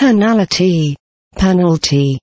penalty, penalty.